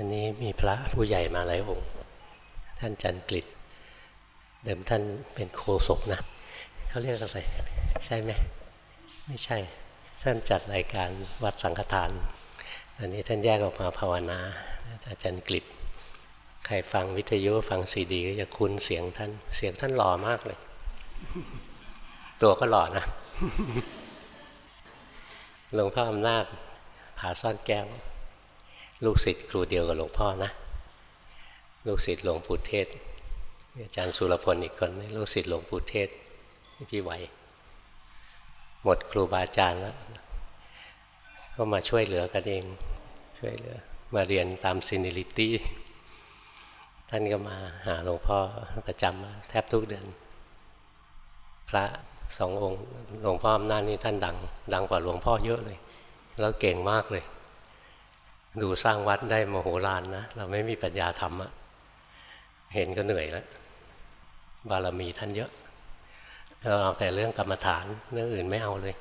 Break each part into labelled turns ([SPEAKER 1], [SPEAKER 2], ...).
[SPEAKER 1] วันนี้มีพระผู้ใหญ่มาหลายองค์ ท่านจันกฤษเดิมท่านเป็นโคศกนะเขาเรียกอะไรใช่ไหมไม่ใช่ ท่านจัดรายการวัดสังฆทานอันนี้ท่านแยกออกมาภาวนาอาจารย์กฤษใครฟังวิทยุฟังซีดี ก็จะคุ้นเสียงท่าน เสียงท่านหล่อมากเลย ตัวก็หล่อนะหลวงพ่ออำนาจผาซ่อนแก้ว ลูกศิษย์ครูเดียวกับหลวงพ่อนะ ลูกศิษย์หลวงปู่เทสก์ อาจารย์สุรพลอีกคนลูกศิษย์หลวงปู่เทสก์พี่ไหว หมดครูบาอาจารย์แล้ว ก็มาช่วยเหลือกันเอง ช่วยเหลือ มาเรียนตาม seniority ท่านก็มาหาหลวงพ่อประจำแทบทุกเดือน พระสององค์หลวงพ่ออำนาจนี่ท่านดัง ดังกว่าหลวงพ่อเยอะเลย แล้วเก่งมากเลย ดูสร้างวัดได้มโหฬารนะ เราไม่มีปัญญาทำอะเห็นก็เหนื่อยแล้ว บารมีท่านเยอะ เราเอาแต่เรื่องกรรมฐานเรื่องอื่นไม่เอาเลย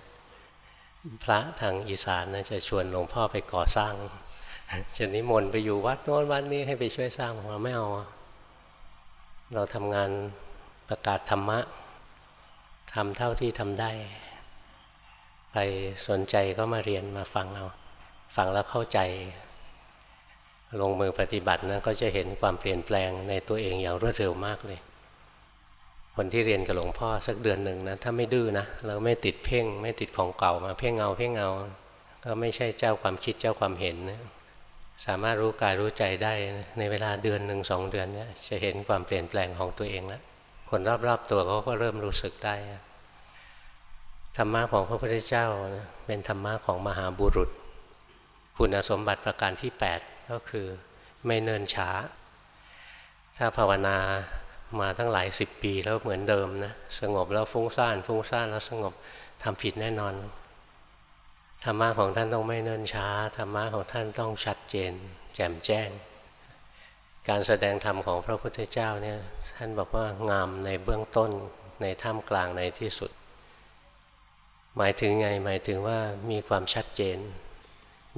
[SPEAKER 1] พระทางอีสานนะจะชวนหลวงพ่อไปก่อสร้างจะนิมนต์ไปอยู่วัดโน้นวัดนี้ให้ไปช่วยสร้างเราไม่เอา เราทำงานประกาศธรรมะทำเท่าที่ทำได้ใครสนใจก็มาเรียนมาฟังเอา ฟังแล้วเข้าใจ ลงมือปฏิบัตินะก็จะเห็นความเปลี่ยนแปลงในตัวเองอย่างรวดเร็วมากเลย คนที่เรียนกับหลวงพ่อสักเดือนหนึ่งนะถ้าไม่ดื้อนะเราไม่ติดเพ่ง ไม่ติดของเก่ามาเพ่งเงาเพ่งเงาก็ไม่ใช่เจ้าความคิดเจ้าความเห็นนะสามารถรู้กายรู้ใจได้ในเวลาเดือนหนึ่งสองเดือนเนี่ยจะเห็นความเปลี่ยนแปลงของตัวเองแล้วคนรอบๆตัวเขาก็เริ่มรู้สึกได้ธรรมะของพระพุทธเจ้าเป็นธรรมะของมหาบุรุษ คุณสมบัติประการที่ 8 ก็คือไม่เนินช้า ถ้าภาวนามาทั้งหลายสิบปีแล้วเหมือนเดิมนะสงบแล้วฟุ้งซ่าน ฟุ้งซ่านแล้วสงบทำผิดแน่นอนธรรมะของท่านต้องไม่เนินช้าธรรมะของท่านต้องชัดเจน แจ่มแจ้ง การแสดงธรรมของพระพุทธเจ้าเนี่ยท่านบอกว่างามในเบื้องต้นในท่ามกลางในที่สุด หมายถึงไงหมายถึงว่ามีความชัดเจน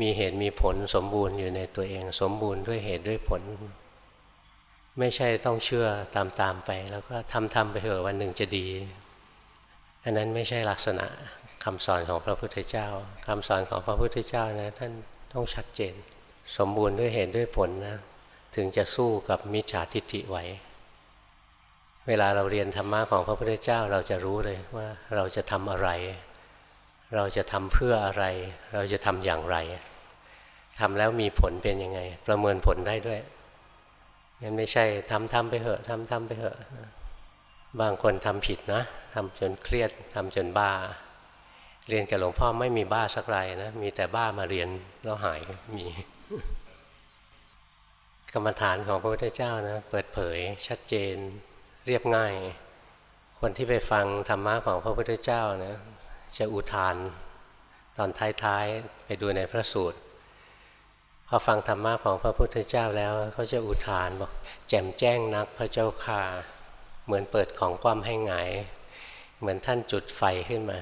[SPEAKER 1] มีเหตุมีผลสมบูรณ์อยู่ในตัวเอง สมบูรณ์ด้วยเหตุด้วยผล ไม่ใช่ต้องเชื่อตามๆไป แล้วก็ทำทำไปเถอะวันหนึ่งจะดี อันนั้นไม่ใช่ลักษณะคำสอนของพระพุทธเจ้าคำสอนของพระพุทธเจ้านะท่านต้องชัดเจน สมบูรณ์ด้วยเหตุด้วยผลนะถึงจะสู้กับมิจฉาทิฏฐิไหวเวลาเราเรียนธรรมะของพระพุทธเจ้าเราจะรู้เลยว่าเราจะทำอะไร เราจะทำเพื่ออะไร เราจะทำอย่างไรทำแล้วมีผลเป็นยังไง ประเมินผลได้ด้วยงั้นไม่ใช่ทำทำไปเหอะทำทำไปเหอะ บางคนทำผิดนะทำจนเครียดทำจนบ้า เรียนกับหลวงพ่อไม่มีบ้าสักไรนะ มีแต่บ้ามาเรียนแล้วหายมี กรรมฐานของพระพุทธเจ้านะ เปิดเผย ชัดเจน เรียบง่าย คนที่ไปฟังธรรมะของพระพุทธเจ้านะ จะอุทานตอนท้ายๆ ไปดูในพระสูตรพอฟังธรรมะของพระพุทธเจ้าแล้วเขาจะอุทานบอกแจ่มแจ้งนักพระเจ้าค่าเหมือนเปิดของคว่ำให้หงาย เหมือนท่านจุดไฟขึ้นมา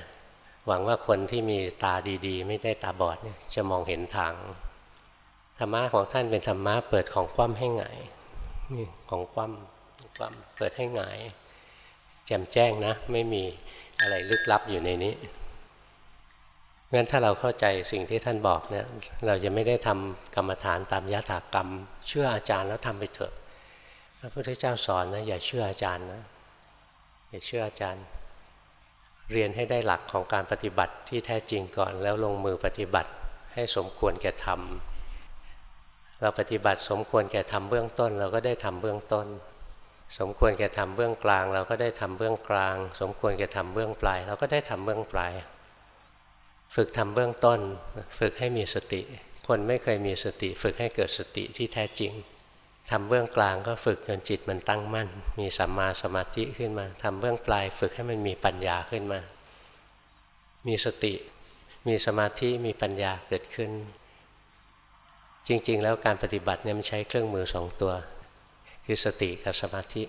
[SPEAKER 1] หวังว่าคนที่มีตาดีๆ ไม่ได้ตาบอดเนี่ยจะมองเห็นทางธรรมะของท่านเป็นธรรมะเปิดของคว่ำให้หงายนี่ของคว่ำความเปิดให้หงายแจ่มแจ้งนะ ไม่มี อะไรลึกลับอยู่ในนี้งั้นถ้าเราเข้าใจสิ่งที่ท่านบอกเนี่ยเราจะไม่ได้ทำกรรมฐานตามยถากรรม เชื่ออาจารย์แล้วทำไปเถอะพระพุทธเจ้าสอนนะอย่าเชื่ออาจารย์นะอย่าเชื่ออาจารย์ เรียนให้ได้หลักของการปฏิบัติที่แท้จริงก่อน แล้วลงมือปฏิบัติให้สมควรแก่ทำเราปฏิบัติสมควรแก่ทำเบื้องต้น เราก็ได้ทำเบื้องต้น สมควรแก่ทำเบื้องกลาง เราก็ได้ทำเบื้องกลาง สมควรแก่ทำเบื้องปลาย เราก็ได้ทำเบื้องปลาย ฝึกทำเบื้องต้น ฝึกให้มีสติ คนไม่เคยมีสติ ฝึกให้เกิดสติที่แท้จริงทำเบื้องกลางก็ฝึกจนจิตมันตั้งมั่น มีสัมมาสมาธิขึ้นมาทำเบื้องปลาย ฝึกให้มันมีปัญญาขึ้นมา มีสติ มีสมาธิมีปัญญาเกิดขึ้น จริง ๆ แล้วการปฏิบัติเนี่ยมันใช้เครื่องมือสองตัว คือสติกับสมาธิ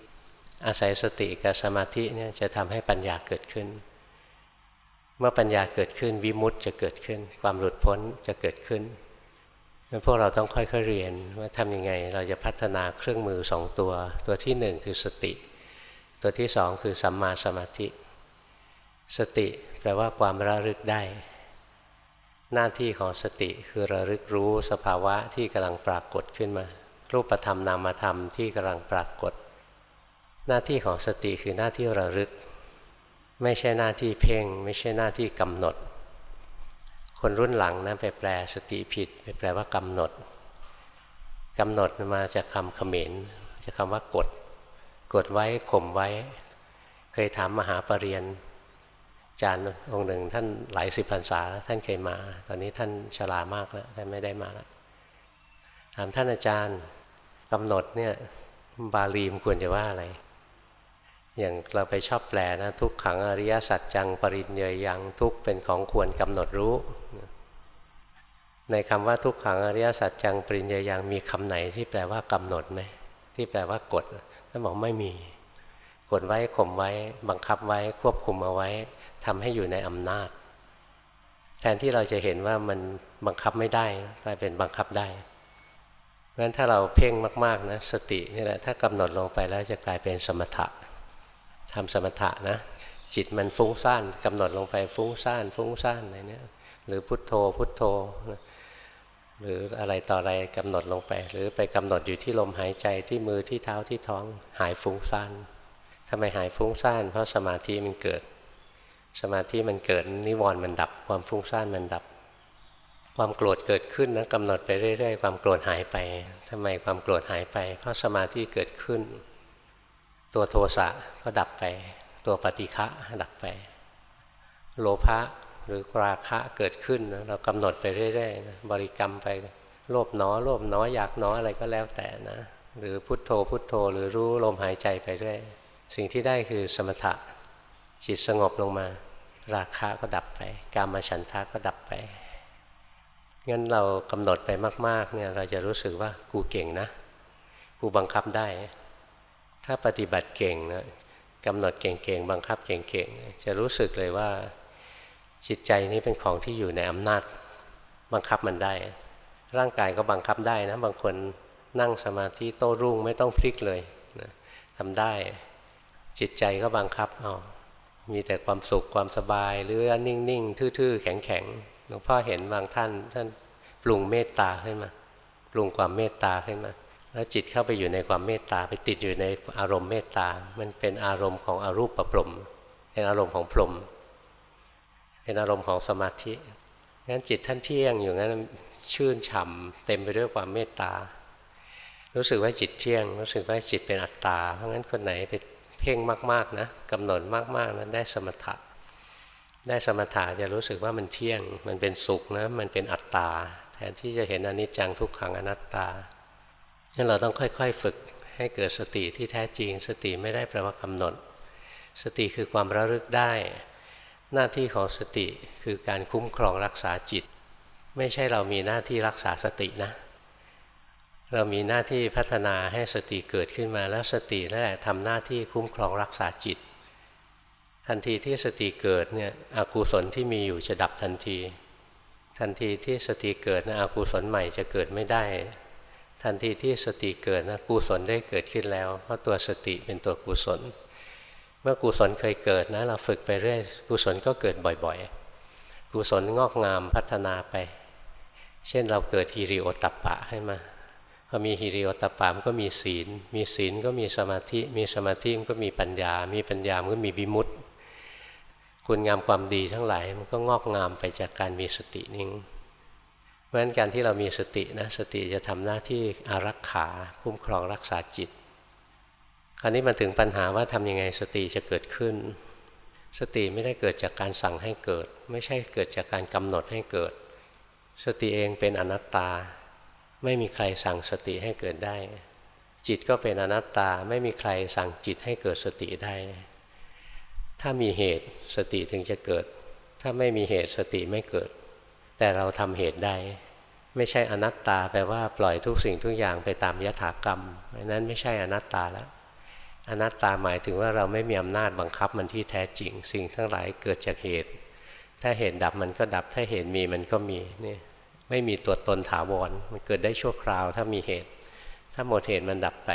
[SPEAKER 1] อาศัยสติกับสมาธิเนี่ยจะทำให้ปัญญาเกิดขึ้น เมื่อปัญญาเกิดขึ้นวิมุตต์จะเกิดขึ้น ความหลุดพ้นจะเกิดขึ้นงั้นพวกเราต้องค่อยๆเรียนว่าทำยังไงเราจะพัฒนาเครื่องมือสองตัว ตัวที่หนึ่งคือสติ ตัวที่สองคือสัมมาสมาธิ สติแปลว่าความระลึกได้ หน้าที่ของสติคือระลึกรู้สภาวะที่กำลังปรากฏขึ้นมา รูปธรรมนามธรรมที่กำลังปรากฏ หน้าที่ของสติคือหน้าที่ระลึก ไม่ใช่หน้าที่เพ่ง ไม่ใช่หน้าที่กำหนด คนรุ่นหลังนะไปแปลสติผิด ไปแปลว่ากำหนดกำหนดมาจากคำเขมรจะคำว่ากด กดไว้ข่มไว้ เคยถามมหาปรริญญาจารย์องค์หนึ่งท่านหลายสิบพรรษาแล้วท่านเคยมา ตอนนี้ท่านชรามากแล้วท่านไม่ได้มาแล้วถามท่านอาจารย์ กำหนดเนี่ยบาลีมควรจะว่าอะไร อย่างเราไปชอบแปลนะทุกขังอริยสัจจังปริญเยยังทุกเป็นของควรกำหนดรู้ ในคำว่าทุกขังอริยสัจจังปริญเยยังมีคำไหนที่แปลว่ากำหนดไหมที่แปลว่ากดท่านบอกไม่มีกดไว้ข่มไว้บังคับไว้ควบคุมเอาไว้ทำให้อยู่ในอำนาจ แทนที่เราจะเห็นว่ามันบังคับไม่ได้กลายเป็นบังคับได้ ราะฉะนั้นถ้าเราเพ่งมากๆนะสตินี่แหละถ้ากำหนดลงไปแล้วจะกลายเป็นสมถะทำสมถะนะ จิตมันฟุ้งซ่านกำหนดลงไปฟุ้งซ่านฟุ้งซ่านอะไรเนี้ยหรือพุทโธพุทโธหรืออะไรต่ออะไรกำหนดลงไป หรือไปกำหนดอยู่ที่ลมหายใจที่มือที่เท้าที่ท้องหายฟุ้งซ่านทำไมหายฟุ้งซ่านเพราะสมาธิมันเกิด สมาธิมันเกิดนิวรณ์มันดับความฟุ้งซ่านมันดับ ความโกรธเกิดขึ้นนะกำหนดไปเรื่อยๆ ความโกรธหายไปทำไมความโกรธหายไป เพราะสมาธิเกิดขึ้น ตัวโทสะก็ดับไป ตัวปฏิฆะดับไป โลภะหรือราคะเกิดขึ้นเรากำหนดไปเรื่อยๆบริกรรมไปโลภน้อโลภน้ออยากน้ออะไรก็แล้วแต่นะหรือพุทโธพุทโธ หรือรู้ลมหายใจไปเรื่อยสิ่งที่ได้คือสมถะจิตสงบลงมา ราคะก็ดับไป กามฉันทะก็ดับไป งั้นเรากำหนดไปมาก ๆ เนี่ยเราจะรู้สึกว่ากูเก่งนะ กูบังคับได้ ถ้าปฏิบัติเก่งนะกำหนดเก่งๆบังคับเก่งๆจะรู้สึกเลยว่าจิตใจนี้เป็นของที่อยู่ในอำนาจบังคับมันได้ ร่างกายก็บังคับได้นะ บางคนนั่งสมาธิโต้รุ่งไม่ต้องพลิกเลยนะทำได้ จิตใจก็บังคับเอามีแต่ความสุขความสบายหรือนิ่งๆทื่อๆแข็งๆ หลวงพ่อเห็นบางท่าน ท่านปรุงเมตตาขึ้นมาปรุงความเมตตาขึ้นมา แล้วจิตเข้าไปอยู่ในความเมตตาไปติดอยู่ในอารมณ์เมตตา มันเป็นอารมณ์ของอรูปประพรมเป็นอารมณ์ของพรมเป็นอารมณ์ของสมาธิงั้นจิตท่านเที่ยงอยู่งั้นชื่นฉ่าเต็มไปด้วยความเมตตา รู้สึกว่าจิตเที่ยง รู้สึกว่าจิตเป็นอัตตา เพราะงั้นคนไหนไปเพ่งมาก ๆนะกำหนดมากๆนั้นได้สมถะ ได้สมถะจะรู้สึกว่ามันเที่ยง มันเป็นสุขนะ มันเป็นอัตตา แทนที่จะเห็นอนิจจังทุกขังอนัตตาั้นเราต้องค่อยๆฝึกให้เกิดสติที่แท้จริง สติไม่ได้แปลว่ากำหนด สติคือความระลึกได้ หน้าที่ของสติคือการคุ้มครองรักษาจิต ไม่ใช่เรามีหน้าที่รักษาสตินะ เรามีหน้าที่พัฒนาให้สติเกิดขึ้นมาแล้วสตินั่นแหละทำหน้าที่คุ้มครองรักษาจิต ทันทีที่สติเกิดเนี่ยอกุศลที่มีอยู่จะดับทันที ทันทีที่สติเกิดนะอกุศลใหม่จะเกิดไม่ได้ ทันทีที่สติเกิดนะกุศลได้เกิดขึ้นแล้ว เพราะตัวสติเป็นตัวกุศล เมื่อกุศลเคยเกิดนะเราฝึกไปเรื่อยกุศลก็เกิดบ่อยๆ กุศลงอกงามพัฒนาไป เช่นเราเกิดฮิริโอตัปปะให้มาพอมีฮิริโอตปะมันก็มีศีล มีศีลก็มีสมาธิ มีสมาธิมันก็มีปัญญา มีปัญญามันก็มีวิมุตติ คุณงามความดีทั้งหลายมันก็งอกงามไปจากการมีสตินิ่งเพราะฉะนั้นการที่เรามีสตินะสติจะทำหน้าที่อารักขาคุ้มครองรักษาจิต คราวนี้มาถึงปัญหาว่าทำยังไงสติจะเกิดขึ้น สติไม่ได้เกิดจากการสั่งให้เกิด ไม่ใช่เกิดจากการกำหนดให้เกิด สติเองเป็นอนัตตา ไม่มีใครสั่งสติให้เกิดได้ จิตก็เป็นอนัตตาไม่มีใครสั่งจิตให้เกิดสติได้ ถ้ามีเหตุสติถึงจะเกิด ถ้าไม่มีเหตุสติไม่เกิด แต่เราทำเหตุได้ ไม่ใช่อนัตตาแปลว่าปล่อยทุกสิ่งทุกอย่างไปตามยถากรรมนั้นไม่ใช่อนัตตาแล้วอนัตตาหมายถึงว่าเราไม่มีอำนาจบังคับมันที่แท้จริง สิ่งทั้งหลายเกิดจากเหตุ ถ้าเหตุดับมันก็ดับถ้าเหตุมีมันก็มีนี่ไม่มีตัวตนถาวรมันเกิดได้ชั่วคราวถ้ามีเหตุ ถ้าหมดเหตุมันดับไป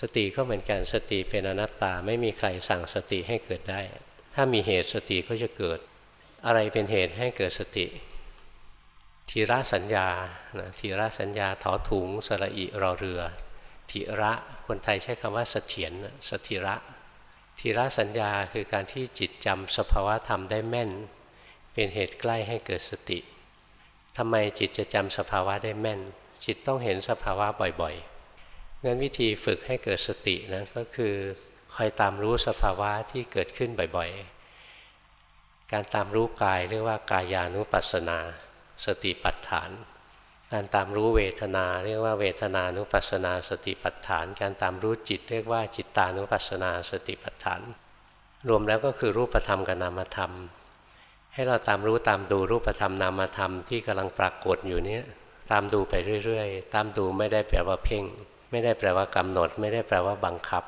[SPEAKER 1] สติก็เหมือนกันสติเป็นอนัตตาไม่มีใครสั่งสติให้เกิดได้ ถ้ามีเหตุสติก็จะเกิด อะไรเป็นเหตุให้เกิดสติ ทีระสัญญาทีระสัญญาถอถุงสระอิรอเรือทีระคนไทยใช้คำว่าเสถียรสถิระทีระสัญญาคือการที่จิตจำสภาวะธรรมได้แม่น เป็นเหตุใกล้ให้เกิดสติทำไมจิตจะจำสภาวะได้แม่น จิตต้องเห็นสภาวะบ่อยๆ งั้นวิธีฝึกให้เกิดสตินะก็คือคอยตามรู้สภาวะที่เกิดขึ้นบ่อยๆ การตามรู้กายเรียกว่ากายานุปัสสนา สติปัฏฐาน การตามรู้เวทนา เรียกว่าเวทนานุปัสสนา สติปัฏฐาน การตามรู้จิต เรียกว่าจิตตานุปัสสนา สติปัฏฐาน รวมแล้วก็คือรูปธรรมกับนามธรรม ให้เราตามรู้ตามดูรูปธรรมนามธรรมที่กำลังปรากฏอยู่นี้ตามดูไปเรื่อย ๆ ตามดูไม่ได้แปลว่าเพ่ง ไม่ได้แปลว่ากำหนด ไม่ได้แปลว่าบังคับ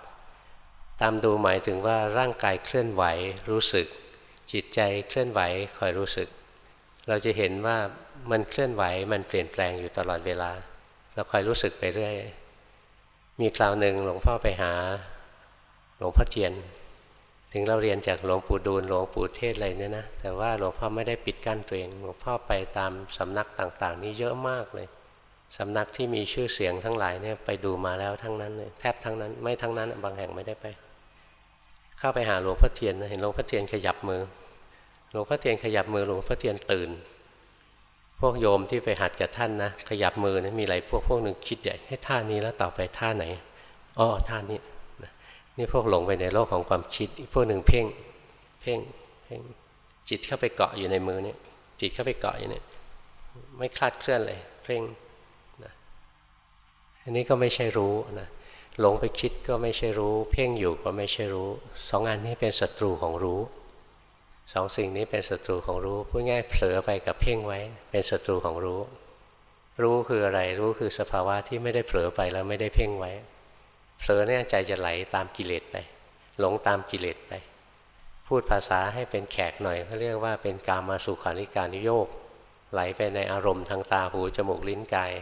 [SPEAKER 1] ตามดูหมายถึงว่าร่างกายเคลื่อนไหวรู้สึก จิตใจเคลื่อนไหวคอยรู้สึก เราจะเห็นว่ามันเคลื่อนไหวมันเปลี่ยนแปลงอยู่ตลอดเวลา เราคอยรู้สึกไปเรื่อย มีคราวหนึ่งหลวงพ่อไปหาหลวงพ่อเทียน ถึงเราเรียนจากหลวงปู่ดูลหลวงปู่เทศอะไรเนี่ยนะแต่ว่าหลวงพ่อไม่ได้ปิดกั้นตัวเองหลวงพ่อไปตามสำนักต่างๆ นี่เยอะมากเลย สำนักที่มีชื่อเสียงทั้งหลายเนี่ยไปดูมาแล้วทั้งนั้นเลยแทบทั้งนั้นไม่ทั้งนั้นบางแห่งไม่ได้ไป เข้าไปหาหลวงพ่อเทียนเห็นหลวงพ่อเทียนขยับมือ หลวงพ่อเทียนขยับมือหลวงพ่อเทียนตื่น พวกโยมที่ไปหัดกับท่านนะขยับมือนะมีอะไรพวกพวกหนึ่งคิดใหญ่ให้ท่านี้แล้วต่อไปท่าไหนอ๋อท่านี้นี่พวกหลงไปในโลกของความคิดอีกพวกหนึ่งเพ่งเพ่งเพ่งจิตเข้าไปเกาะอยู่ในมือเนี่ยจิตเข้าไปเกาะอยู่เนี่ยไม่คลาดเคลื่อนเลยเพ่ง อันนี้ก็ไม่ใช่รู้นะหลงไปคิดก็ไม่ใช่รู้ เพ่งอยู่ก็ไม่ใช่รู้สองอันนี้เป็นศัตรูของรู้สองสิ่งนี้เป็นศัตรูของรู้พูดง่ายเผลอไปกับเพ่งไว้ เป็นศัตรูของรู้ รู้คืออะไรรู้คือสภาวะที่ไม่ได้เผลอไปแล้วไม่ได้เพ่งไว้ เผลอเนี่ยใจจะไหลตามกิเลสไป หลงตามกิเลสไป พูดภาษาให้เป็นแขกหน่อยเขาเรียกว่าเป็นกามาสุขานิการนิโยกไหลไปในอารมณ์ทางตาหูจมูกลิ้นกาย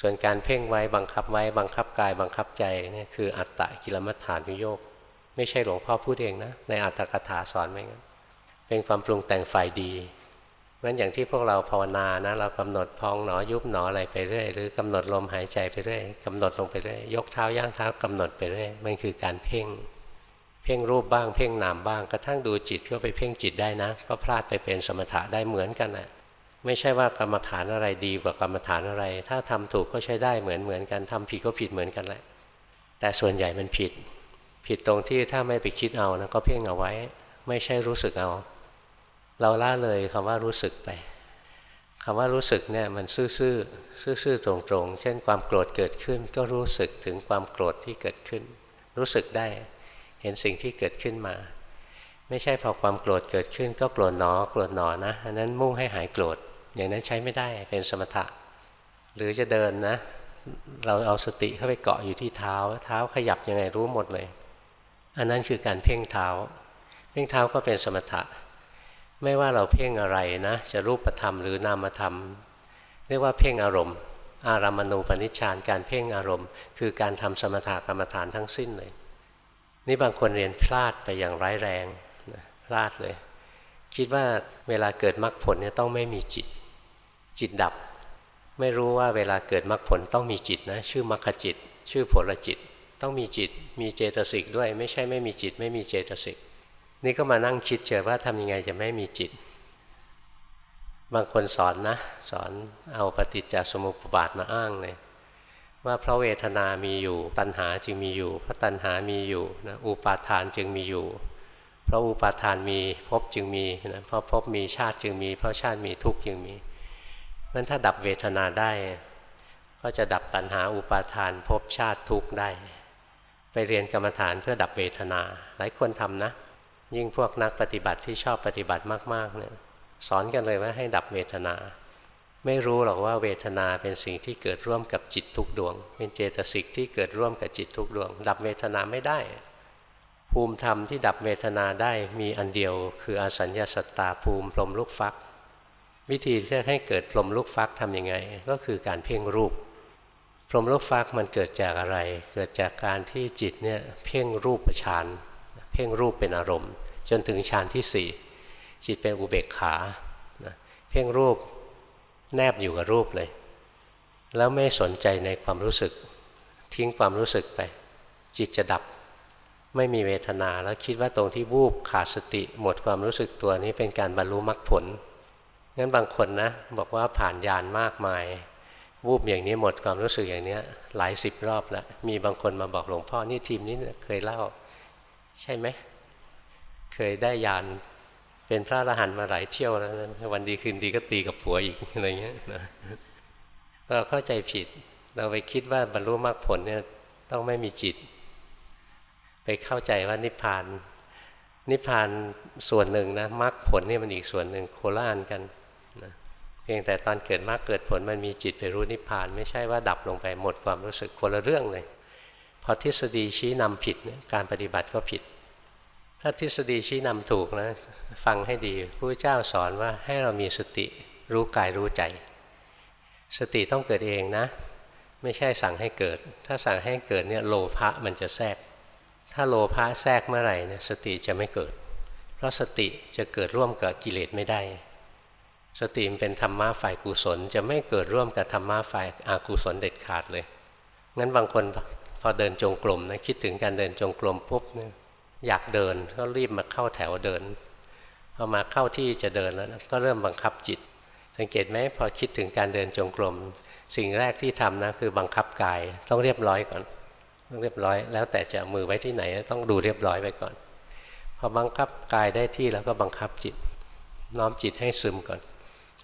[SPEAKER 1] ส่วนการเพ่งไว้บังคับไว้บังคับกายบังคับใจนี่คืออัตตะกิลมัฏฐานนิโยกไม่ใช่หลวงพ่อพูดเองนะ ในอัตถกถาสอนไว้งั้นเป็นความปรุงแต่งฝ่ายดีงั้นอย่างที่พวกเราภาวนานะ เรากำหนดพองหนอยุบหนออะไรไปเรื่อยหรือกำหนดลมหายใจไปเรื่อยกำหนดลงไปเรื่อยยกเท้าย่างเท้ากำหนดไปเรื่อยมันคือการเพ่ง เพ่งรูปบ้างเพ่งนามบ้างกระทั่งดูจิตก็ไปเพ่งจิตได้นะ ก็พลาดไปเป็นสมถะได้เหมือนกันแหละ ไม่ใช่ว่ากรรมฐานอะไรดีกว่ากรรมฐานอะไร ถ้าทำถูกก็ใช้ได้เหมือนเหมือนกันทำผิดก็ผิดเหมือนกันแหละ แต่ส่วนใหญ่มันผิด ผิดตรงที่ถ้าไม่ไปคิดเอานะก็เพ่งเอาไว้ ไม่ใช่รู้สึกเอา เราล่าเลยคำว่ารู้สึกไปคำว่ารู้สึกเนี่ยมันซื่อๆซื่อๆตรงๆเช่นความโกรธเกิดขึ้น ก็รู้สึกถึงความโกรธที่เกิดขึ้น รู้สึกได้ เห็นสิ่งที่เกิดขึ้นมา ไม่ใช่พอความโกรธเกิดขึ้น ก็โกรธหนอโกรธหนอนะอันนั้นมุ่งให้หายโกรธ อย่างนั้นใช้ไม่ได้เป็นสมถะ หรือจะเดินนะ เราเอาสติเข้าไปเกาะอยู่ที่เท้า เท้าขยับยังไงรู้หมดเลย อันนั้นคือการเพ่งเท้า เพ่งเท้าก็เป็นสมถะ ไม่ว่าเราเพ่งอะไรนะ จะรูปธรรมหรือนามธรรม เรียกว่าเพ่งอารมณ์ อารามณูปนิชฌานการเพ่งอารมณ์ คือการทำสมถะกรรมฐานทั้งสิ้นเลย นี่บางคนเรียนพลาดไปอย่างร้ายแรงพลาดเลย คิดว่าเวลาเกิดมรรคผลเนี่ยต้องไม่มีจิต จิตดับ ไม่รู้ว่าเวลาเกิดมรรคผลต้องมีจิตนะ ชื่อมรรคจิต ชื่อผลจิต ต้องมีจิต มีเจตสิกด้วย ไม่ใช่ไม่มีจิต ไม่มีเจตสิก นี่ก็มานั่งคิดเจอว่าทำยังไงจะไม่มีจิต บางคนสอนนะ สอนเอาปฏิจจสมุปบาทมาอ้างเลยว่าเพราะเวทนามีอยู่ ตัณหาจึงมีอยู่เพราะตัณหามีอยู่นะอุปาทานจึงมีอยู่ เพราะอุปาทานมีภพจึงมีนะเพราะภพมีชาติจึงมี เพราะชาติมีทุกข์จึงมี นั้นถ้าดับเวทนาได้ ก็จะดับตัณหาอุปาทานภพชาติทุกข์ได้ ไปเรียนกรรมฐานเพื่อดับเวทนา หลายคนทำนะ ยิ่งพวกนักปฏิบัติที่ชอบปฏิบัติมากๆเนี่ยสอนกันเลยว่าให้ดับเวทนา ไม่รู้หรอกว่าเวทนาเป็นสิ่งที่เกิดร่วมกับจิตทุกดวง เป็นเจตสิกที่เกิดร่วมกับจิตทุกดวง ดับเวทนาไม่ได้ ภูมิธรรมที่ดับเวทนาได้มีอันเดียว คืออสัญญาสตตาภูมิพรมลูกฟัก วิธีที่จะให้เกิดพรมลูกฟักทำยังไง ก็คือการเพ่งรูป พรมลูกฟักมันเกิดจากอะไร เกิดจากการที่จิตเนี่ยเพ่งรูปฌานเพ่งรูปเป็นอารมณ์ จนถึงฌานที่สี่จิตเป็นอุเบกขาเพ่งรูปแนบอยู่กับรูปเลย แล้วไม่สนใจในความรู้สึก ทิ้งความรู้สึกไป จิตจะดับไม่มีเวทนาแล้วคิดว่าตรงที่วูบขาดสติ หมดความรู้สึกตัวนี้เป็นการบรรลุมรรคผล งั้นบางคนนะบอกว่าผ่านยานมากมาย วูบอย่างนี้หมดความรู้สึกอย่างนี้หลายสิบรอบแล้วมีบางคนมาบอกหลวงพ่อนี่ทีมนี้เคยเล่า ใช่ไหมเคยได้ยานเป็นพระอรหันต์มาหลายเที่ยวแล้ววันดีคืนดีก็ตีกับผัวอีกอะไรเงี้ยนะเราเข้าใจผิด เราไปคิดว่าบรรลุมรรคผลเนี่ยต้องไม่มีจิต ไปเข้าใจว่านิพพาน นิพพานส่วนหนึ่งนะมรรคผลเนี่ยมันอีกส่วนหนึ่งโคล่านกัน นะเพียงแต่ตอนเกิดมรรคเกิดผลมันมีจิตไปรู้นิพพาน ไม่ใช่ว่าดับลงไปหมดความรู้สึกคนละเรื่องเลยพอทฤษฎีชี้นำผิดการปฏิบัติก็ผิด ถ้าทฤษฎีชี้นำถูกนะฟังให้ดีพระเจ้าสอนว่าให้เรามีสติรู้กายรู้ใจ สติต้องเกิดเองนะ ไม่ใช่สั่งให้เกิด ถ้าสั่งให้เกิดเนี่ยโลภะมันจะแทรก ถ้าโลภะแทรกเมื่อไหร่เนี่ยสติจะไม่เกิด เพราะสติจะเกิดร่วมกับกิเลสไม่ได้ สติมันเป็นธรรมะฝ่ายกุศล จะไม่เกิดร่วมกับธรรมะฝ่ายอากุศลเด็ดขาดเลยงั้นบางคนพอเดินจงกรมนะคิดถึงการเดินจงกรมปุ๊บเนี่ยอยากเดินก็รีบมาเข้าแถวเดินพอมาเข้าที่จะเดินแล้วก็เริ่มบังคับจิต สังเกตไหมพอคิดถึงการเดินจงกรมสิ่งแรกที่ทำนะคือบังคับกายต้องเรียบร้อยก่อนต้องเรียบร้อย แล้วแต่จะมือไว้ที่ไหนต้องดูเรียบร้อยไว้ก่อน พอบังคับกายได้ที่แล้วก็บังคับจิต น้อมจิตให้ซึมก่อน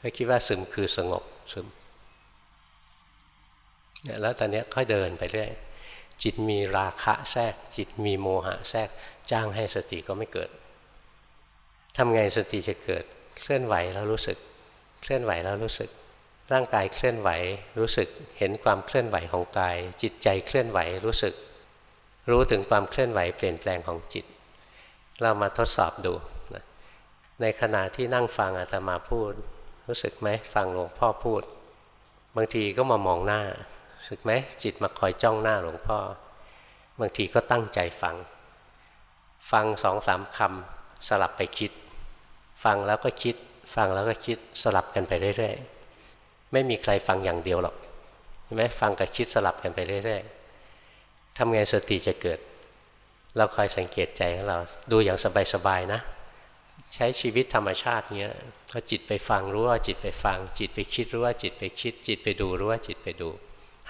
[SPEAKER 1] ก็คิดว่าซึมคือสงบซึมแล้วตอนนี้ค่อยเดินไปเรื่อยจิตมีราคะแทรก จิตมีโมหะแทรกจ้างให้สติก็ไม่เกิดทำไงสติจะเกิด เคลื่อนไหวแล้วรู้สึก เคลื่อนไหวแล้วรู้สึก ร่างกายเคลื่อนไหวรู้สึกเห็นความเคลื่อนไหวของกาย จิตใจเคลื่อนไหวรู้สึก รู้ถึงความเคลื่อนไหวเปลี่ยนแปลงของจิต เรามาทดสอบดูในขณะที่นั่งฟังอาตมาพูด รู้สึกไหมฟังหลวงพ่อพูด บางทีก็มามองหน้ารู้สึกไหมจิตมาคอยจ้องหน้าหลวงพ่อ บางทีก็ตั้งใจฟัง ฟังสองสามคำสลับไปคิด ฟังแล้วก็คิด ฟังแล้วก็คิดสลับกันไปเรื่อยๆไม่มีใครฟังอย่างเดียวหรอกใช่ไหมฟังกับคิดสลับกันไปเรื่อยๆทำไงสติจะเกิด เราคอยสังเกตใจของเราดูอย่างสบายๆนะ ใช้ชีวิตธรรมชาติเงี้ยพอจิตไปฟังรู้ว่าจิตไปฟัง จิตไปคิดรู้ว่าจิตไปคิด จิตไปดูรู้ว่าจิตไปดู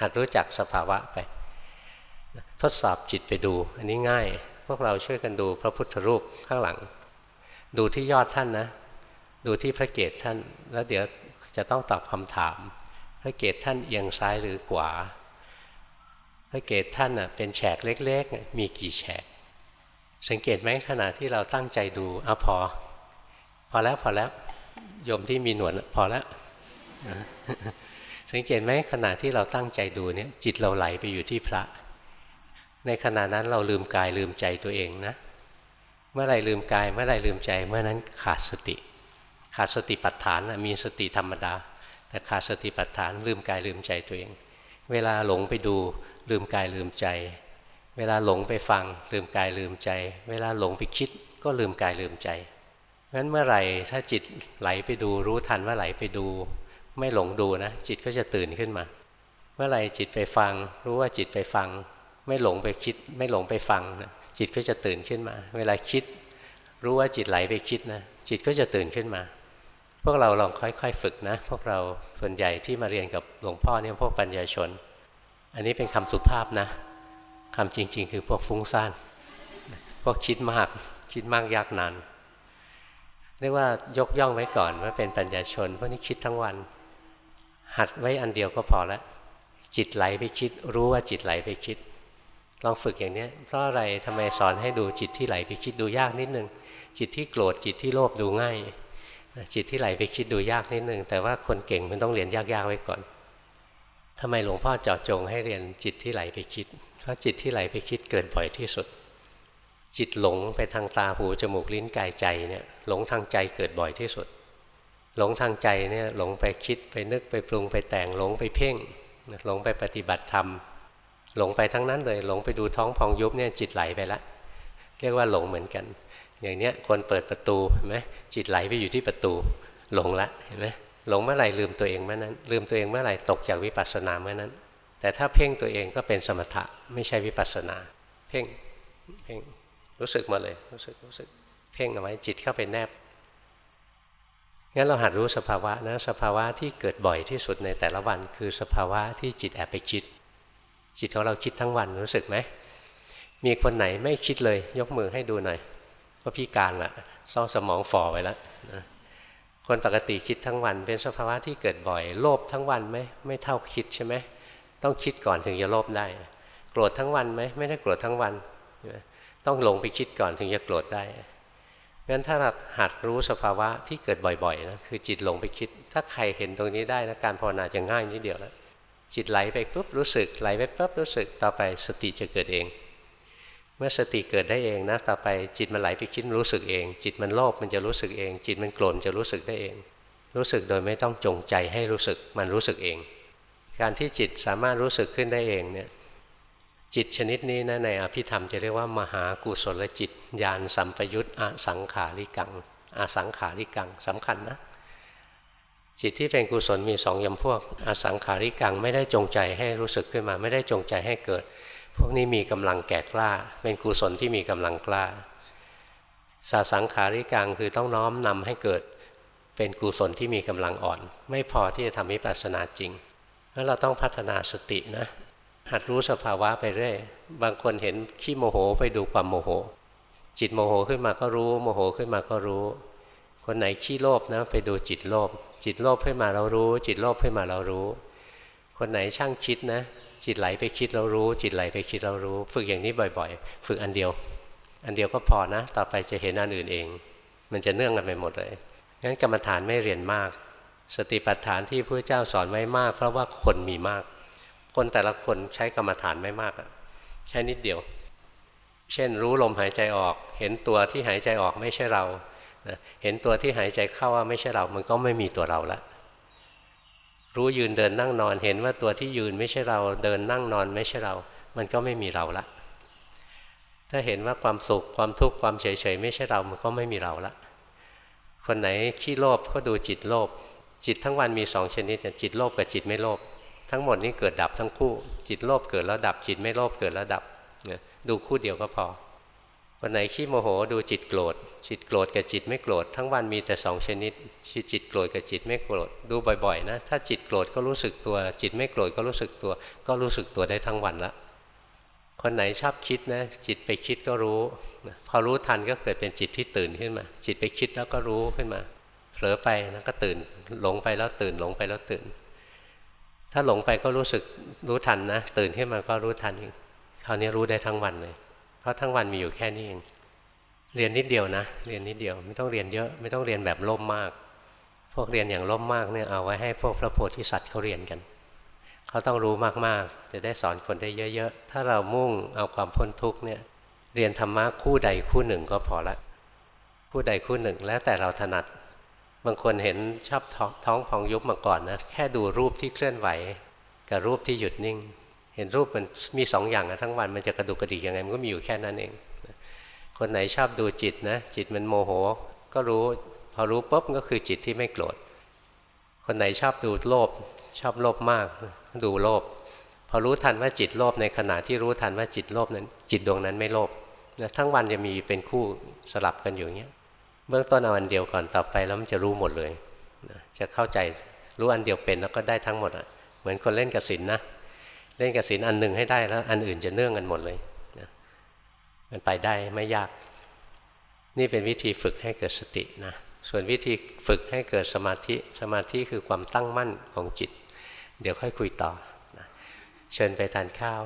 [SPEAKER 1] หัดรู้จักสภาวะไป ทดสอบจิตไปดู อันนี้ง่าย พวกเราช่วยกันดูพระพุทธรูปข้างหลัง ดูที่ยอดท่านนะ ดูที่พระเกศท่าน แล้วเดี๋ยวจะต้องตอบคำถาม พระเกศท่านเอียงซ้ายหรือขวา พระเกศท่านเป็นแฉกเล็กๆ มีกี่แฉก สังเกตไหมขณะที่เราตั้งใจดูอะพอ พอแล้วพอแล้วโยมที่มีหนวดพอแล้วสังเกตไหมขณะที่เราตั้งใจดูเนี่ย จิตเราไหลไปอยู่ที่พระ ในขณะนั้นเราลืมกายลืมใจตัวเองนะ เมื่อไรลืมกายเมื่อไรลืมใจ เมื่อนั้นขาดสติ ขาดสติปัฏฐานมีสติธรรมดา แต่ขาดสติปัฏฐานลืมกายลืมใจตัวเอง เวลาหลงไปดูลืมกายลืมใจ เวลาหลงไปฟังลืมกายลืมใจ เวลาหลงไปคิดก็ลืมกายลืมใจ งั้นเมื่อไหร่ถ้าจิตไหลไปดูรู้ทันว่าไหลไปดู ไม่หลงดูนะจิตก็จะตื่นขึ้นมา เมื่อไหร่จิตไปฟัง รู้ว่าจิตไปฟัง ไม่หลงไปคิด ไม่หลงไปฟังนะจิตก็จะตื่นขึ้นมา เวลาคิด รู้ว่าจิตไหลไปคิดนะจิตก็จะตื่นขึ้นมา พวกเราลองค่อยๆฝึกนะ พวกเราส่วนใหญ่ที่มาเรียนกับหลวงพ่อเนี่ยพวกปัญญาชน อันนี้เป็นคำสุภาพนะคำจริง ๆ คือพวกฟุ้งซ่านพวกคิดมากคิดมากยากนาน เรียกว่ายกย่องไว้ก่อนว่าเป็นปัญญาชนพวกนี้คิดทั้งวัน หัดไว้อันเดียวก็พอแล้วจิตไหลไปคิด รู้ว่าจิตไหลไปคิด ลองฝึกอย่างนี้เพราะอะไรทำไมสอนให้ดูจิตที่ไหลไปคิดดูยากนิดนึง จิตที่โกรธจิตที่โลภดูง่าย จิตที่ไหลไปคิดดูยากนิดนึง แต่ว่าคนเก่งมันต้องเรียนยากๆไว้ก่อนทำไมหลวงพ่อเจาะจงให้เรียนจิตที่ไหลไปคิด เพราะจิตที่ไหลไปคิดเกินบ่อยที่สุด จิตหลงไปทางตาหูจมูกลิ้นกายใจเนี่ยหลงทางใจเกิดบ่อยที่สุด หลงทางใจเนี่ยหลงไปคิดไปนึกไปปรุงไปแต่งหลงไปเพ่งหลงไปปฏิบัติธรรม หลงไปทั้งนั้นเลยหลงไปดูท้องพองยุบเนี่ยจิตไหลไปละเรียกว่าหลงเหมือนกัน อย่างเนี้ยคนเปิดประตูเห็นไหมจิตไหลไปอยู่ที่ประตูหลงละเห็นไหมหลงเมื่อไหร่ลืมตัวเองเมื่อนั้น ลืมตัวเองเมื่อไหร่ตกจากวิปัสสนาเมื่อนั้น แต่ถ้าเพ่งตัวเองก็เป็นสมถะไม่ใช่วิปัสสนา เพ่งเพ่ง รู้สึกมาเลย รู้สึกรู้สึกเพ่งเอาไว้จิตเข้าไปแนบงั้นเราหัดรู้สภาวะนะสภาวะที่เกิดบ่อยที่สุดในแต่ละวัน คือสภาวะที่จิตแอบไปคิด จิตของเราคิดทั้งวันรู้สึกไหมมีคนไหนไม่คิดเลย ยกมือให้ดูหน่อยว่าพิการละซ่องสมองฝ่อไว้แล้วนะคนปกติคิดทั้งวัน เป็นสภาวะที่เกิดบ่อย โลภทั้งวันไหมไม่เท่าคิดใช่ไหมต้องคิดก่อนถึงจะโลภได้ โกรธทั้งวันไหมไม่ได้โกรธทั้งวัน ต้องลงไปคิดก่อนถึงจะโกรธได้งั้นถ้าเราหัดรู้สภาวะที่เกิดบ่อยๆนะคือจิตลงไปคิด ถ้าใครเห็นตรงนี้ได้นะการภาวนาจะง่ายนิดเดียวแล้วจิตไหลไปปุ๊บรู้สึกไหลไปปุ๊บรู้สึกต่อไปสติจะเกิดเอง เมื่อสติเกิดได้เองนะต่อไปจิตมันไหลไปคิดรู้สึกเอง จิตมันโลภมันจะรู้สึกเอง จิตมันโกรธจะรู้สึกได้เอง รู้สึกโดยไม่ต้องจงใจให้รู้สึกมันรู้สึกเอง การที่จิตสามารถรู้สึกขึ้นได้เองเนี่ย จิตชนิดนี้นะในอภิธรรมจะเรียกว่ามหากุศลจิตญาณสัมปยุตอสังขาริกังอสังขาริกังสำคัญนะ จิตที่เป็นกุศลมีสองยำพวก อสังขาริกังไม่ได้จงใจให้รู้สึกขึ้นมา ไม่ได้จงใจให้เกิด พวกนี้มีกำลังแก่กล้า เป็นกุศลที่มีกำลังกล้าสสังขาริกังคือต้องน้อมนำให้เกิด เป็นกุศลที่มีกำลังอ่อน ไม่พอที่จะทำวิปัสสนาจริงแล้วเราต้องพัฒนาสตินะ หัดรู้สภาวะไปเรื่อย บางคนเห็นขี้โมโหไปดูความโมโห จิตโมโหขึ้นมาก็รู้ โมโหขึ้นมาก็รู้ คนไหนขี้โลภนะไปดูจิตโลภ จิตโลภขึ้นมาเรารู้ จิตโลภขึ้นมาเรารู้ คนไหนช่างคิดนะ จิตไหลไปคิดเรารู้ จิตไหลไปคิดเรารู้ ฝึกอย่างนี้บ่อยๆ ฝึกอันเดียว อันเดียวก็พอนะ ต่อไปจะเห็นอันอื่นเอง มันจะเนื่องกันไปหมดเลย งั้นกรรมฐานไม่เรียนมาก สติปัฏฐานที่พระเจ้าสอนไว้มาก เพราะว่าคนมีมาก คนแต่ละคนใช้กรรมฐานไม่มากอะใช้นิดเดียว เช่นรู้ลมหายใจออก เห็นตัวที่หายใจออกไม่ใช่เราเห็นตัวที่หายใจเข้าว่าไม่ใช่เรา มันก็ไม่มีตัวเราละรู้ยืนเดินนั่งนอนเห็นว่าตัวที่ยืนไม่ใช่เรา เดินนั่งนอนไม่ใช่เรา มันก็ไม่มีเราละ ถ้าเห็นว่าความสุขความทุกข์ความเฉยๆไม่ใช่เรา มันก็ไม่มีเราละ คนไหนขี้โลภก็ดูจิตโลภจิตทั้งวันมีสองชนิดจิตโลภกับจิตไม่โลภ ทั้งหมดนี้เกิดดับทั้งคู่ จิตโลภเกิดแล้วดับจิตไม่โลภเกิดแล้วดับดูคู่เดียวก็พอวันไหนขี้โมโหดูจิตโกรธจิตโกรธกับจิตไม่โกรธทั้งวันมีแต่สองชนิดจิตจิตโกรธกับจิตไม่โกรธดูบ่อยๆนะถ้าจิตโกรธก็รู้สึกตัว จิตไม่โกรธก็รู้สึกตัว ก็รู้สึกตัวได้ทั้งวันละคนไหนชอบคิดนะจิตไปคิดก็รู้พอรู้ทันก็เกิดเป็นจิตที่ตื่นขึ้นมา จิตไปคิดแล้วก็รู้ขึ้นมาเผลอไปนะก็ตื่นหลงไปแล้วตื่นหลงไปแล้วตื่น ถ้าหลงไปก็รู้สึกรู้ทันนะ ตื่นขึ้นมาก็รู้ทันเองคราวนี้รู้ได้ทั้งวันเลย เพราะทั้งวันมีอยู่แค่นี้เอง เรียนนิดเดียวนะ เรียนนิดเดียว ไม่ต้องเรียนเยอะ ไม่ต้องเรียนแบบล่มมาก พวกเรียนอย่างล่มมากเนี่ยเอาไว้ให้พวกพระโพธิสัตว์เขาเรียนกัน เขาต้องรู้มากๆ จะได้สอนคนได้เยอะๆ ถ้าเรามุ่งเอาความพ้นทุกเนี่ย เรียนธรรมะคู่ใดคู่หนึ่งก็พอละ คู่ใดคู่หนึ่งแล้วแต่เราถนัด บางคนเห็นชอบท้องพองยุบมาก่อนนะแค่ดูรูปที่เคลื่อนไหว กับรูปที่หยุดนิ่ง เห็นรูปมันมีสองอย่างนะทั้งวันมันจะกระดุกกระดิกยังไงมันก็มีอยู่แค่นั้นเอง คนไหนชอบดูจิตนะจิตมันโมโห ก็รู้พอรู้ปุ๊บก็คือจิตที่ไม่โกรธคนไหนชอบดูโลภชอบโลภมาก ดูโลภพอรู้ทันว่าจิตโลภในขณะที่รู้ทันว่าจิตโลภนั้น จิตดวงนั้นไม่โลภนะทั้งวันจะมีเป็นคู่สลับกันอยู่อย่างเงี้ย เบื้องต้นเอาอันเดียวก่อนต่อไปแล้วมันจะรู้หมดเลยจะเข้าใจรู้อันเดียวเป็นแล้วก็ได้ทั้งหมดอะเหมือนคนเล่นกระสินนะเล่นกระสินอันหนึ่งให้ได้แล้ว อันอื่นจะเนื่องกันหมดเลยมันไปได้ไม่ยาก นี่เป็นวิธีฝึกให้เกิดสตินะส่วนวิธีฝึกให้เกิดสมาธิสมาธิคือความตั้งมั่นของจิต เดี๋ยวค่อยคุยต่อนะเชิญไปทานข้าว